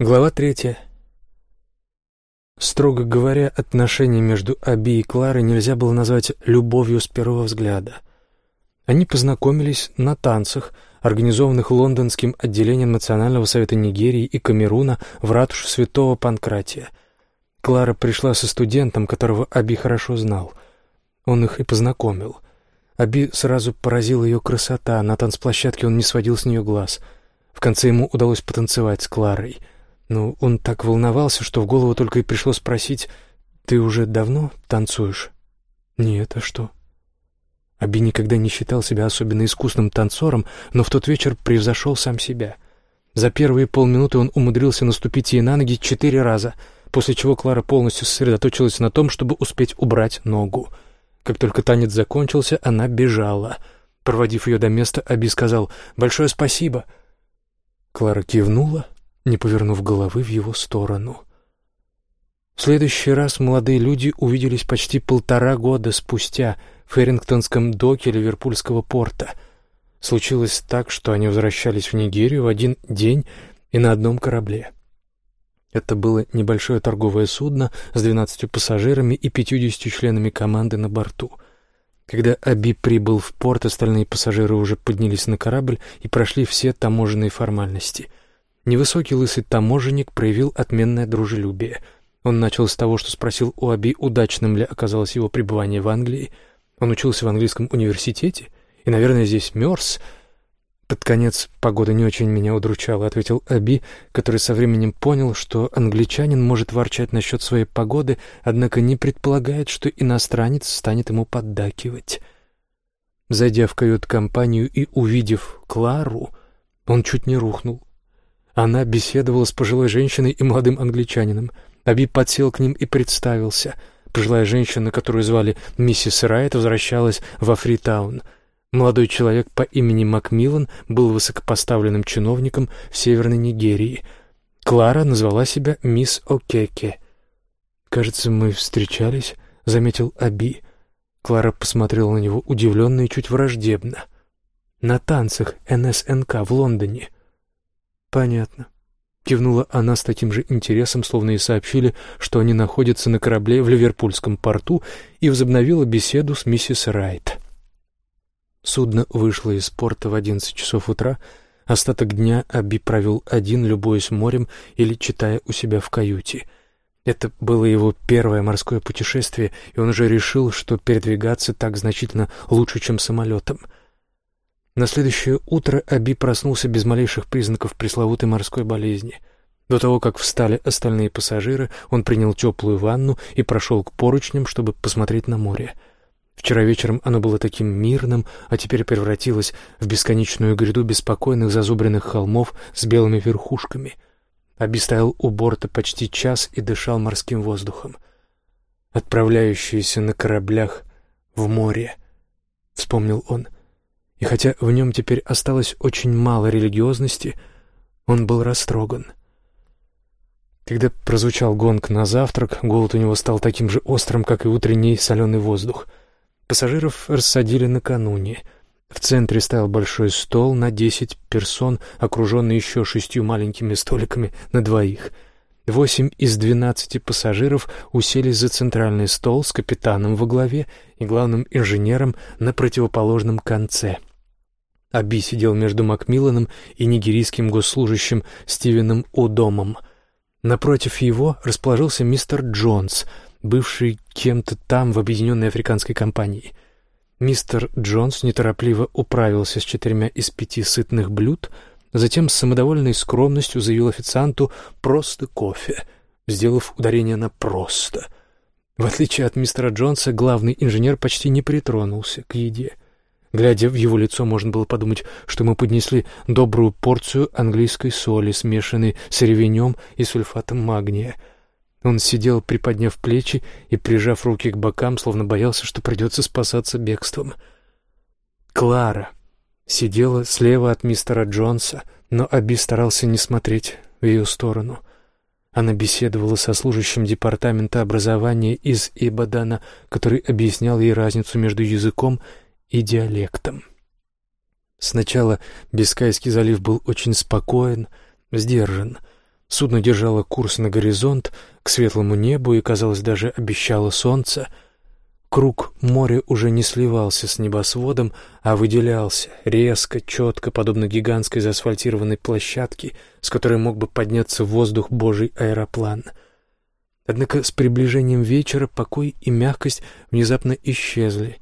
Глава третья. Строго говоря, отношения между Аби и Кларой нельзя было назвать любовью с первого взгляда. Они познакомились на танцах, организованных лондонским отделением Национального совета Нигерии и Камеруна в ратуше святого Панкратия. Клара пришла со студентом, которого Аби хорошо знал. Он их и познакомил. Аби сразу поразила ее красота, на танцплощадке он не сводил с нее глаз. В конце ему удалось потанцевать с Кларой — но он так волновался, что в голову только и пришло спросить, «Ты уже давно танцуешь?» «Нет, а что?» Аби никогда не считал себя особенно искусным танцором, но в тот вечер превзошел сам себя. За первые полминуты он умудрился наступить ей на ноги четыре раза, после чего Клара полностью сосредоточилась на том, чтобы успеть убрать ногу. Как только танец закончился, она бежала. Проводив ее до места, Аби сказал «Большое спасибо». Клара кивнула, не повернув головы в его сторону. В следующий раз молодые люди увиделись почти полтора года спустя в Феррингтонском доке Ливерпульского порта. Случилось так, что они возвращались в Нигерию в один день и на одном корабле. Это было небольшое торговое судно с двенадцатью пассажирами и пятьюдесятью членами команды на борту. Когда Аби прибыл в порт, остальные пассажиры уже поднялись на корабль и прошли все таможенные формальности — Невысокий лысый таможенник проявил отменное дружелюбие. Он начал с того, что спросил у Аби, удачным ли оказалось его пребывание в Англии. Он учился в английском университете и, наверное, здесь мерз. Под конец погода не очень меня удручала, ответил Аби, который со временем понял, что англичанин может ворчать насчет своей погоды, однако не предполагает, что иностранец станет ему поддакивать. Зайдя в кают-компанию и увидев Клару, он чуть не рухнул. Она беседовала с пожилой женщиной и молодым англичанином. Аби подсел к ним и представился. Пожилая женщина, которую звали миссис Райт, возвращалась во Фритаун. Молодой человек по имени Макмиллан был высокопоставленным чиновником в Северной Нигерии. Клара назвала себя мисс О'Кеке. «Кажется, мы встречались», — заметил Аби. Клара посмотрела на него удивленно и чуть враждебно. «На танцах НСНК в Лондоне». «Понятно», — кивнула она с таким же интересом, словно и сообщили, что они находятся на корабле в Ливерпульском порту, и возобновила беседу с миссис Райт. Судно вышло из порта в одиннадцать часов утра. Остаток дня Аби провел один, любуясь морем или читая у себя в каюте. Это было его первое морское путешествие, и он уже решил, что передвигаться так значительно лучше, чем самолетом — на следующее утро Аби проснулся без малейших признаков пресловутой морской болезни. До того, как встали остальные пассажиры, он принял теплую ванну и прошел к поручням, чтобы посмотреть на море. Вчера вечером оно было таким мирным, а теперь превратилось в бесконечную гряду беспокойных зазубренных холмов с белыми верхушками. Аби стоял у борта почти час и дышал морским воздухом. «Отправляющиеся на кораблях в море», — вспомнил он, — и хотя в нем теперь осталось очень мало религиозности, он был растроган. Когда прозвучал гонг на завтрак, голод у него стал таким же острым, как и утренний соленый воздух. Пассажиров рассадили накануне. В центре стоял большой стол на десять персон, окруженный еще шестью маленькими столиками на двоих. Восемь из двенадцати пассажиров уселись за центральный стол с капитаном во главе и главным инженером на противоположном конце — Аби сидел между Макмилланом и нигерийским госслужащим Стивеном Удомом. Напротив его расположился мистер Джонс, бывший кем-то там в Объединенной Африканской компании. Мистер Джонс неторопливо управился с четырьмя из пяти сытных блюд, затем с самодовольной скромностью заявил официанту «просто кофе», сделав ударение на «просто». В отличие от мистера Джонса, главный инженер почти не притронулся к еде — Глядя в его лицо, можно было подумать, что мы поднесли добрую порцию английской соли, смешанной с ревенем и сульфатом магния. Он сидел, приподняв плечи и прижав руки к бокам, словно боялся, что придется спасаться бегством. Клара сидела слева от мистера Джонса, но Аби старался не смотреть в ее сторону. Она беседовала со служащим департамента образования из Ибадана, который объяснял ей разницу между языком и диалектом. Сначала Бискайский залив был очень спокоен, сдержан. Судно держало курс на горизонт, к светлому небу и, казалось, даже обещало солнце. Круг моря уже не сливался с небосводом, а выделялся резко, четко, подобно гигантской заасфальтированной площадке, с которой мог бы подняться в воздух божий аэроплан. Однако с приближением вечера покой и мягкость внезапно исчезли.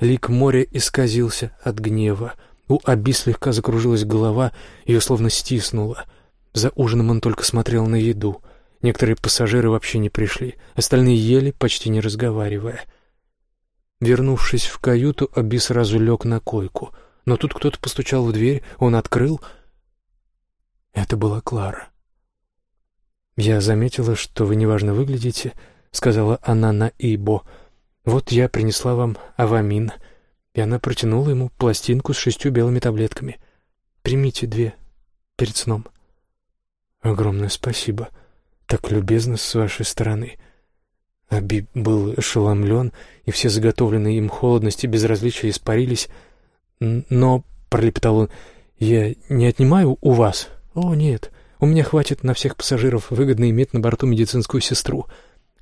Лик моря исказился от гнева. У Аби слегка закружилась голова, ее словно стиснуло — за ужином он только смотрел на еду. Некоторые пассажиры вообще не пришли, остальные ели, почти не разговаривая. Вернувшись в каюту, Аби сразу лег на койку. Но тут кто-то постучал в дверь, он открыл. Это была Клара. «Я заметила, что вы неважно выглядите», — сказала она на Ибо. «Вот я принесла вам авамин». И она протянула ему пластинку с шестью белыми таблетками. «Примите две перед сном». «Огромное спасибо. Так любезно с вашей стороны». Аби был ошеломлен, и все заготовленные им холодности и безразличия испарились. «Но», — пролепетал он, — «я не отнимаю у вас?» «О, нет, у меня хватит на всех пассажиров, выгодно иметь на борту медицинскую сестру».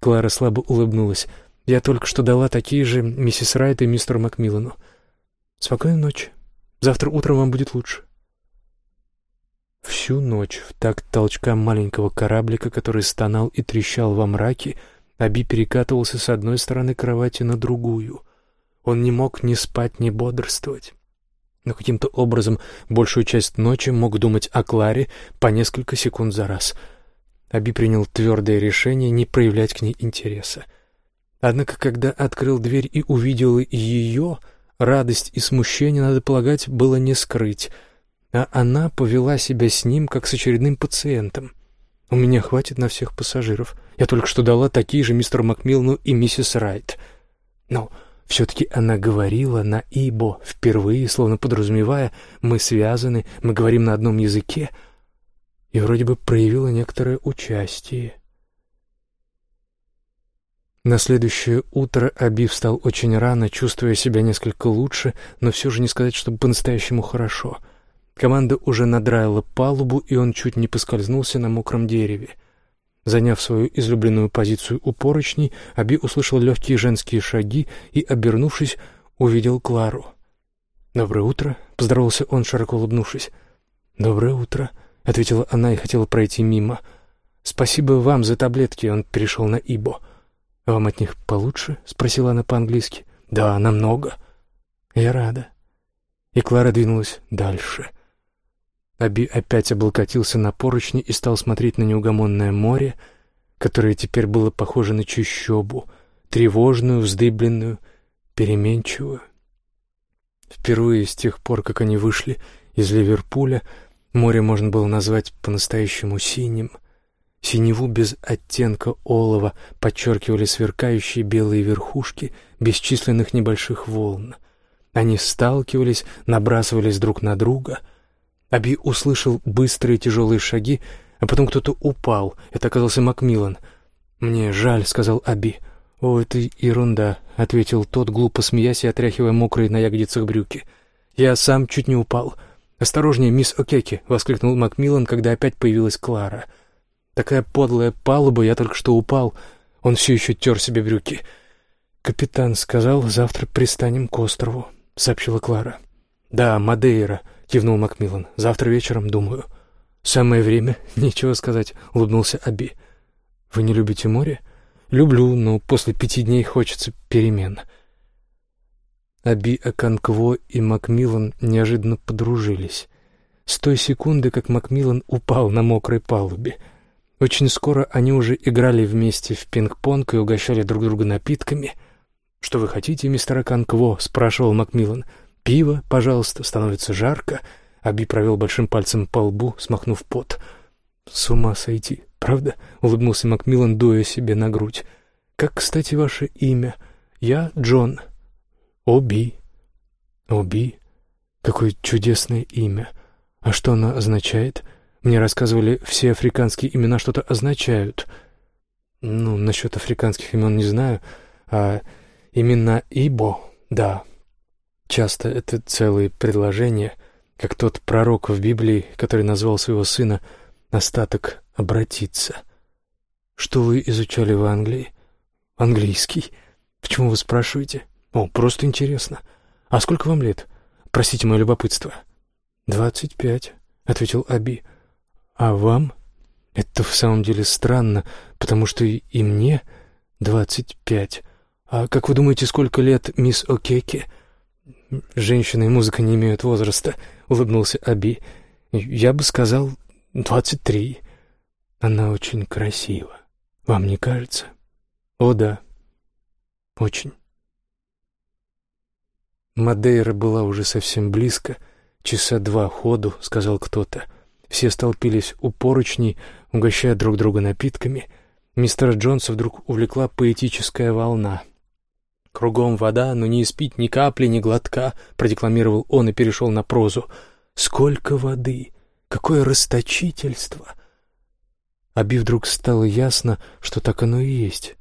Клара слабо улыбнулась. «Я только что дала такие же миссис Райт и мистеру Макмиллану. Спокойной ночи. Завтра утром вам будет лучше». Всю ночь в такт толчка маленького кораблика, который стонал и трещал во мраке, Аби перекатывался с одной стороны кровати на другую. Он не мог ни спать, ни бодрствовать. Но каким-то образом большую часть ночи мог думать о Кларе по несколько секунд за раз. Аби принял твердое решение не проявлять к ней интереса. Однако, когда открыл дверь и увидел ее, радость и смущение, надо полагать, было не скрыть — а она повела себя с ним, как с очередным пациентом. У меня хватит на всех пассажиров. Я только что дала такие же мистеру Макмиллану и миссис Райт. Но все-таки она говорила на «ибо», впервые, словно подразумевая, мы связаны, мы говорим на одном языке, и вроде бы проявила некоторое участие. На следующее утро Аби встал очень рано, чувствуя себя несколько лучше, но все же не сказать, чтобы по-настоящему хорошо — Команда уже надраила палубу, и он чуть не поскользнулся на мокром дереве. Заняв свою излюбленную позицию у поручней, Аби услышал легкие женские шаги и, обернувшись, увидел Клару. «Доброе утро», — поздоровался он, широко улыбнувшись. «Доброе утро», — ответила она и хотела пройти мимо. «Спасибо вам за таблетки», — он перешел на Ибо. «Вам от них получше?» — спросила она по-английски. «Да, намного». «Я рада». И Клара двинулась дальше. Аби опять облокотился на поручни и стал смотреть на неугомонное море, которое теперь было похоже на чащобу, тревожную, вздыбленную, переменчивую. Впервые с тех пор, как они вышли из Ливерпуля, море можно было назвать по-настоящему синим. Синеву без оттенка олова подчеркивали сверкающие белые верхушки бесчисленных небольших волн. Они сталкивались, набрасывались друг на друга — Аби услышал быстрые тяжелые шаги, а потом кто-то упал. Это оказался Макмиллан. «Мне жаль», — сказал Аби. «О, это ерунда», — ответил тот, глупо смеясь и отряхивая мокрые на ягодицах брюки. «Я сам чуть не упал». «Осторожнее, мисс Океки!» — воскликнул Макмиллан, когда опять появилась Клара. «Такая подлая палуба, я только что упал». Он все еще тер себе брюки. «Капитан сказал, завтра пристанем к острову», — сообщила Клара. «Да, Мадейра», — кивнул Макмиллан. «Завтра вечером, думаю». «Самое время, нечего сказать», — улыбнулся Аби. «Вы не любите море?» «Люблю, но после пяти дней хочется перемен». Аби Аканкво и Макмиллан неожиданно подружились. С той секунды, как Макмиллан упал на мокрой палубе. Очень скоро они уже играли вместе в пинг-понг и угощали друг друга напитками. «Что вы хотите, мистер Аканкво?» — спрашивал Макмиллан. «Пиво, пожалуйста, становится жарко». Аби провел большим пальцем по лбу, смахнув пот. «С ума сойти, правда?» — улыбнулся Макмиллан, дуя себе на грудь. «Как, кстати, ваше имя? Я Джон. Оби». «Оби? Какое чудесное имя. А что оно означает? Мне рассказывали, все африканские имена что-то означают». «Ну, насчет африканских имен не знаю, а имена Ибо, да, Часто это целые предложения, как тот пророк в Библии, который назвал своего сына «остаток обратиться. Что вы изучали в Англии? Английский. Почему вы спрашиваете? О, просто интересно. А сколько вам лет? Простите мое любопытство. Двадцать пять, ответил Аби. А вам? Это в самом деле странно, потому что и мне двадцать пять. А как вы думаете, сколько лет мисс О'Кеке? Женщина и музыка не имеют возраста, улыбнулся Аби. Я бы сказал двадцать три. Она очень красива. Вам не кажется? О да. Очень. Мадейра была уже совсем близко, часа два ходу, сказал кто-то. Все столпились у поручней, угощая друг друга напитками. Мистера Джонса вдруг увлекла поэтическая волна. «Кругом вода, но не испить ни капли, ни глотка», — продекламировал он и перешел на прозу. «Сколько воды! Какое расточительство!» Аби вдруг стало ясно, что так оно и есть.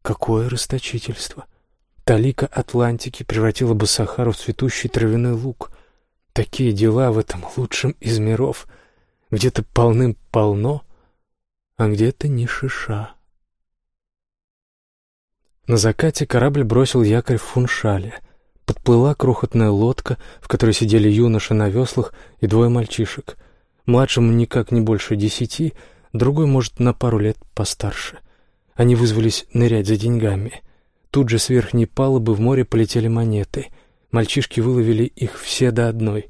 Какое расточительство! Талика Атлантики превратила бы Сахару в цветущий травяной луг. Такие дела в этом лучшем из миров. Где-то полным-полно, а где-то ни шиша. На закате корабль бросил якорь в Фуншале. Подплыла крохотная лодка, в которой сидели юноша на веслах и двое мальчишек. Младшему никак не больше десяти, другой, может, на пару лет постарше. Они вызвались нырять за деньгами — Тут же с верхней палубы в море полетели монеты. Мальчишки выловили их все до одной.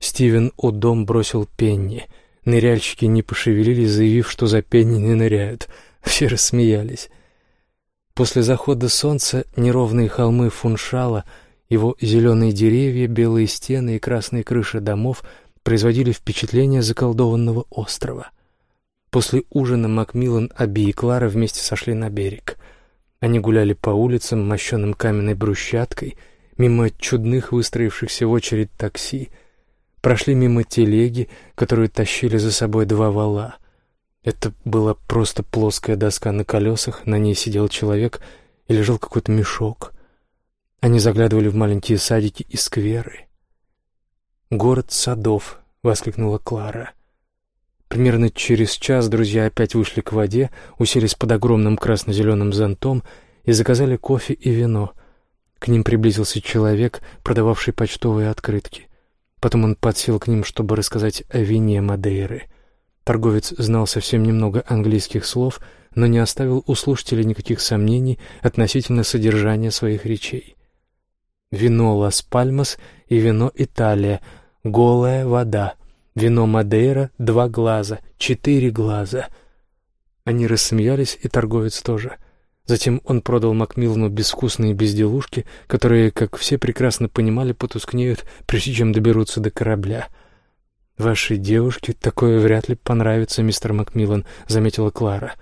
Стивен О'Дом бросил пенни. Ныряльщики не пошевелились, заявив, что за пенни не ныряют. Все рассмеялись. После захода солнца неровные холмы Фуншала, его зеленые деревья, белые стены и красные крыши домов производили впечатление заколдованного острова. После ужина Макмиллан, Аби и Клара вместе сошли на берег. Они гуляли по улицам, мощенным каменной брусчаткой, мимо чудных выстроившихся в очередь такси, прошли мимо телеги, которую тащили за собой два вала. Это была просто плоская доска на колесах, на ней сидел человек и лежал какой-то мешок. Они заглядывали в маленькие садики и скверы. «Город садов», — воскликнула Клара. Примерно через час друзья опять вышли к воде, уселись под огромным красно-зеленым зонтом и заказали кофе и вино. К ним приблизился человек, продававший почтовые открытки. Потом он подсел к ним, чтобы рассказать о вине Мадейры. Торговец знал совсем немного английских слов, но не оставил у слушателей никаких сомнений относительно содержания своих речей. Вино Лас-Пальмас и вино Италия, голая вода — Вино Мадейра — два глаза, четыре глаза. Они рассмеялись, и торговец тоже. Затем он продал Макмиллану безвкусные безделушки, которые, как все прекрасно понимали, потускнеют, прежде чем доберутся до корабля. «Вашей девушке такое вряд ли понравится, мистер Макмиллан», — заметила Клара.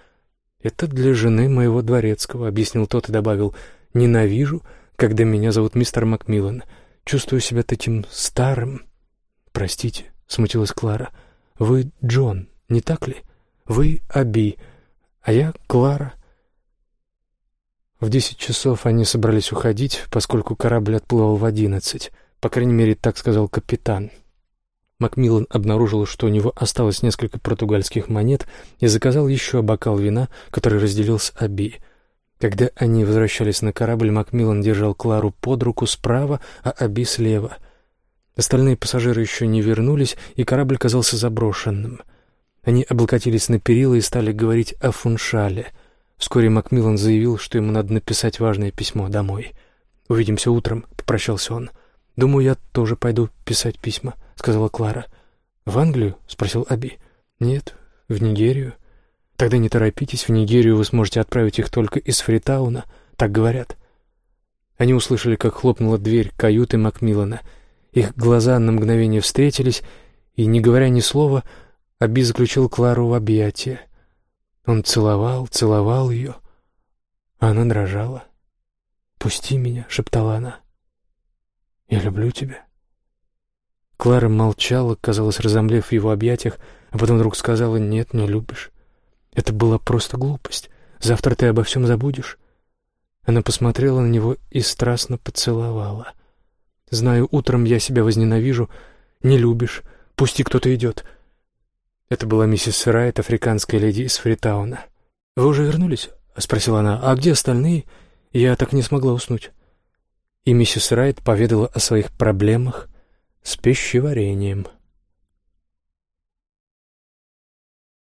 «Это для жены моего дворецкого», — объяснил тот и добавил. «Ненавижу, когда меня зовут мистер Макмиллан. Чувствую себя таким старым. Простите» смутилась Клара. «Вы Джон, не так ли? Вы Аби, а я Клара». В десять часов они собрались уходить, поскольку корабль отплывал в одиннадцать. По крайней мере, так сказал капитан. Макмиллан обнаружил, что у него осталось несколько португальских монет, и заказал еще бокал вина, который разделил с Аби. Когда они возвращались на корабль, Макмиллан держал Клару под руку справа, а Аби слева — Остальные пассажиры еще не вернулись, и корабль казался заброшенным. Они облокотились на перила и стали говорить о фуншале. Вскоре Макмиллан заявил, что ему надо написать важное письмо домой. «Увидимся утром», — попрощался он. «Думаю, я тоже пойду писать письма», — сказала Клара. «В Англию?» — спросил Аби. «Нет, в Нигерию». «Тогда не торопитесь, в Нигерию вы сможете отправить их только из Фритауна, так говорят». Они услышали, как хлопнула дверь каюты Макмиллана — их глаза на мгновение встретились, и, не говоря ни слова, Аби заключил Клару в объятия. Он целовал, целовал ее, а она дрожала. «Пусти меня», — шептала она. «Я люблю тебя». Клара молчала, казалось, разомлев в его объятиях, а потом вдруг сказала «Нет, не любишь». Это была просто глупость. Завтра ты обо всем забудешь. Она посмотрела на него и страстно поцеловала. Знаю, утром я себя возненавижу. Не любишь. Пусти, кто-то идет. Это была миссис Райт, африканская леди из Фритауна. «Вы уже вернулись?» — спросила она. «А где остальные?» Я так не смогла уснуть. И миссис Райт поведала о своих проблемах с пищеварением.